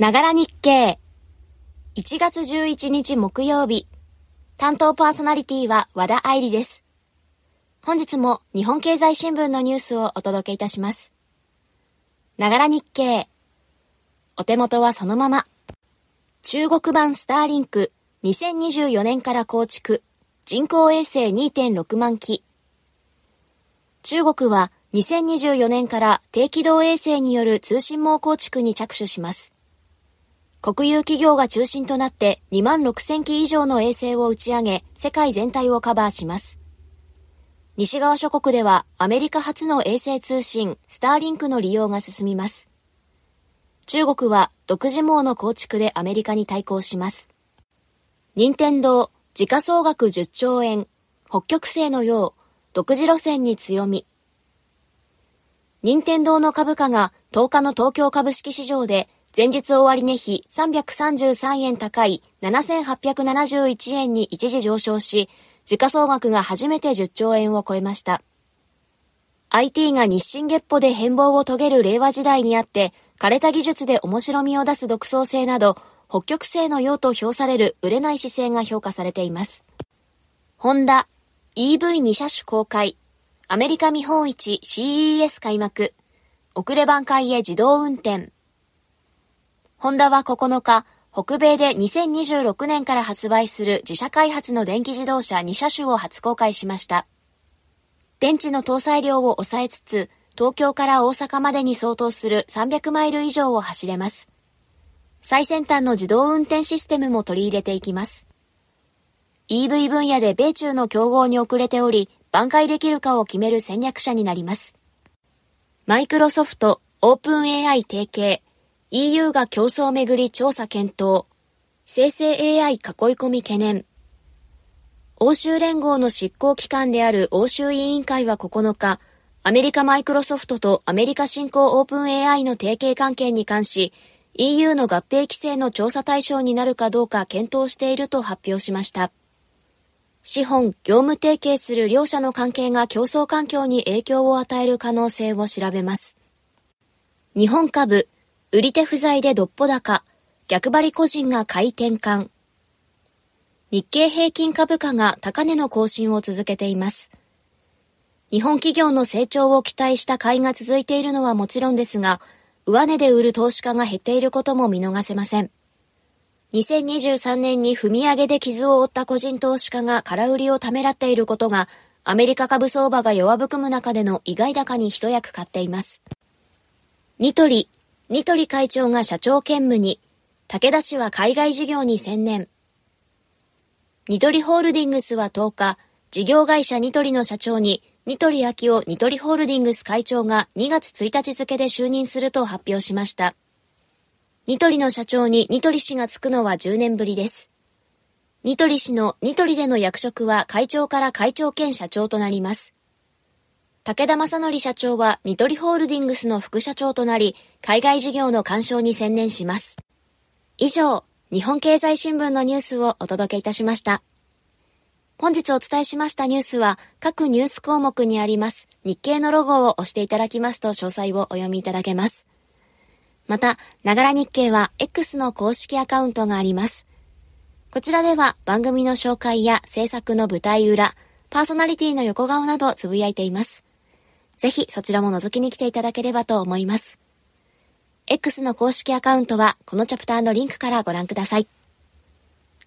ながら日経。1月11日木曜日。担当パーソナリティは和田愛理です。本日も日本経済新聞のニュースをお届けいたします。ながら日経。お手元はそのまま。中国版スターリンク2024年から構築。人工衛星2.6万機。中国は2024年から低軌道衛星による通信網構築に着手します。国有企業が中心となって2万6000機以上の衛星を打ち上げ、世界全体をカバーします。西側諸国ではアメリカ初の衛星通信、スターリンクの利用が進みます。中国は独自網の構築でアメリカに対抗します。任天堂、時価総額10兆円、北極星のよう、独自路線に強み。任天堂の株価が10日の東京株式市場で前日終値比333円高い7871円に一時上昇し、時価総額が初めて10兆円を超えました。IT が日進月歩で変貌を遂げる令和時代にあって、枯れた技術で面白みを出す独創性など、北極星のようと評される売れない姿勢が評価されています。ホンダ EV2 車種公開、アメリカ見本市 CES 開幕、遅れ挽回へ自動運転。ホンダは9日、北米で2026年から発売する自社開発の電気自動車2車種を初公開しました。電池の搭載量を抑えつつ、東京から大阪までに相当する300マイル以上を走れます。最先端の自動運転システムも取り入れていきます。EV 分野で米中の競合に遅れており、挽回できるかを決める戦略者になります。マイクロソフト、オープン AI 提携、EU が競争をめぐり調査検討。生成 AI 囲い込み懸念。欧州連合の執行機関である欧州委員会は9日、アメリカマイクロソフトとアメリカ新興オープン AI の提携関係に関し、EU の合併規制の調査対象になるかどうか検討していると発表しました。資本、業務提携する両者の関係が競争環境に影響を与える可能性を調べます。日本株、売り手不在でどっぽ高、逆張り個人が買い転換。日経平均株価が高値の更新を続けています。日本企業の成長を期待した買いが続いているのはもちろんですが、上値で売る投資家が減っていることも見逃せません。2023年に踏み上げで傷を負った個人投資家が空売りをためらっていることが、アメリカ株相場が弱含む中での意外高に一役買っています。ニトリ、ニトリ会長が社長兼務に、武田氏は海外事業に専念。ニトリホールディングスは10日、事業会社ニトリの社長に、ニトリ秋夫ニトリホールディングス会長が2月1日付で就任すると発表しました。ニトリの社長にニトリ氏がつくのは10年ぶりです。ニトリ氏のニトリでの役職は会長から会長兼社長となります。武田正則社長はニトリホールディングスの副社長となり、海外事業の干渉に専念します。以上、日本経済新聞のニュースをお届けいたしました。本日お伝えしましたニュースは各ニュース項目にあります日経のロゴを押していただきますと詳細をお読みいただけます。また、ながら日経は X の公式アカウントがあります。こちらでは番組の紹介や制作の舞台裏、パーソナリティの横顔などつぶやいています。ぜひそちらも覗きに来ていただければと思います。X の公式アカウントはこのチャプターのリンクからご覧ください。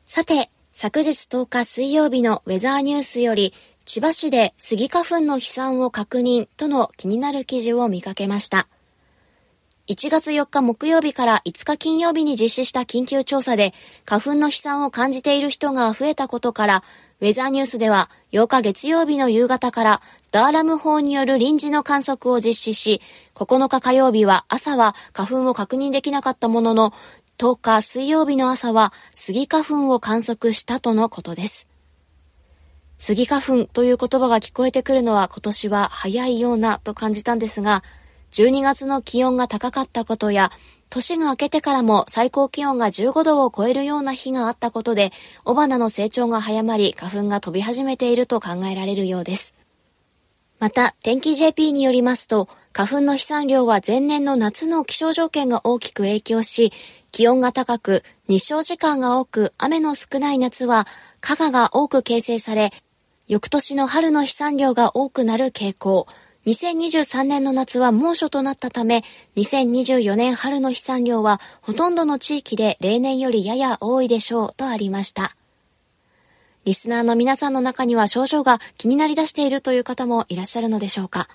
さて、昨日10日水曜日のウェザーニュースより千葉市でスギ花粉の飛散を確認との気になる記事を見かけました。1月4日木曜日から5日金曜日に実施した緊急調査で花粉の飛散を感じている人が増えたことからウェザーニュースでは8日月曜日の夕方からダーラム法による臨時の観測を実施し、9日火曜日は朝は花粉を確認できなかったものの、10日水曜日の朝はスギ花粉を観測したとのことです。スギ花粉という言葉が聞こえてくるのは今年は早いようなと感じたんですが、12月の気温が高かったことや、年が明けてからも最高気温が15度を超えるような日があったことで、雄花の成長が早まり、花粉が飛び始めていると考えられるようです。また、天気 JP によりますと、花粉の飛散量は前年の夏の気象条件が大きく影響し、気温が高く、日照時間が多く、雨の少ない夏は、加賀が多く形成され、翌年の春の飛散量が多くなる傾向。2023年の夏は猛暑となったため、2024年春の飛散量はほとんどの地域で例年よりやや多いでしょうとありました。リスナーの皆さんの中には症状が気になりだしているという方もいらっしゃるのでしょうか。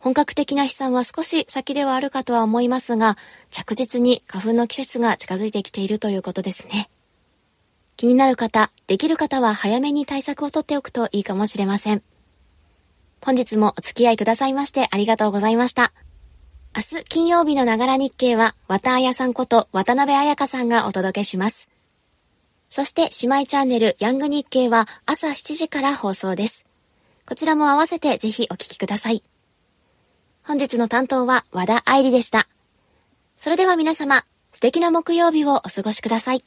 本格的な飛散は少し先ではあるかとは思いますが、着実に花粉の季節が近づいてきているということですね。気になる方、できる方は早めに対策をとっておくといいかもしれません。本日もお付き合いくださいましてありがとうございました。明日金曜日のながら日経は、綿彩さんこと渡辺彩香さんがお届けします。そして姉妹チャンネルヤング日経は朝7時から放送です。こちらも合わせてぜひお聞きください。本日の担当は和田愛理でした。それでは皆様、素敵な木曜日をお過ごしください。